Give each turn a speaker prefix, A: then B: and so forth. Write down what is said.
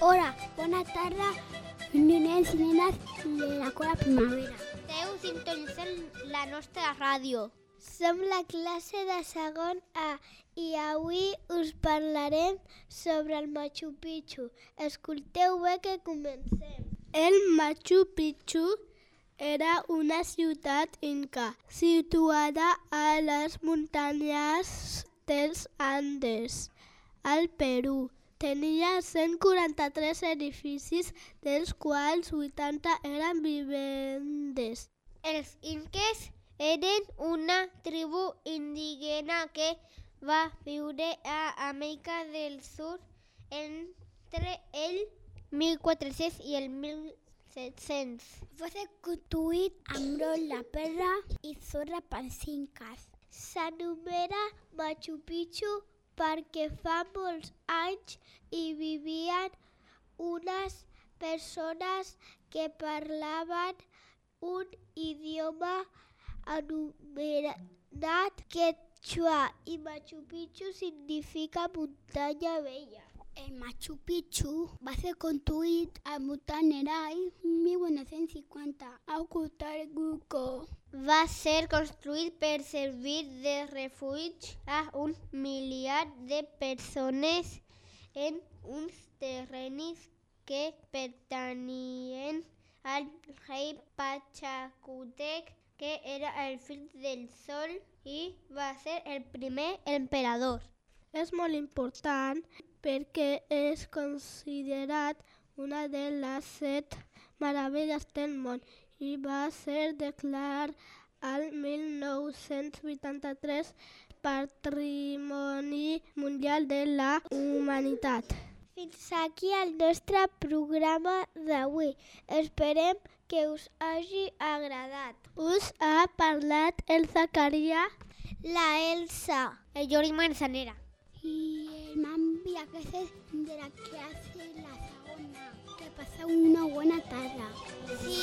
A: Hola, bona tarda, nenes i nenes de la Cora Primavera.
B: Esteu sintonitzant la nostra ràdio.
A: Som la classe de segon A i avui us parlarem sobre el Machu Picchu. Escolteu bé que comencem. El Machu Picchu era una ciutat inca situada a les muntanyes dels Andes, al Perú. Tenia 143 edificis, dels quals 80 eren vivendes.
B: Els inques eren una tribu indígena que va viure a Amèrica del Sud entre el 1400 i el 1400
A: 700. Fue construït amb brol de pedra i sorra pensinques. S'anomena Machu Picchu perquè fa molts anys hi vivien unes persones que parlaven un idioma anomenat quechua i Machu Picchu significa muntanya vella. El Machu Picchu va ser construït a Mutanherai 1950 a Cutarguco.
B: Va ser construït per servir de refugi a un miliar de persones en uns terrenis que pertanyien al rei Pachacutec, que era el fill del sol i va ser el primer emperador.
A: És molt important perquè és considerat una de les set meravelles del món i va ser declarat al 1983 Patrimoni Mundial de la Humanitat. Fins aquí el nostre programa d'avui. Esperem que us hagi agradat. Us ha parlat el Zacaria, la Elsa
B: El Jordi Manzanera.
A: Y el Mambi, que es de la clase la segunda. Que paseu una buena tarda.
B: Sí,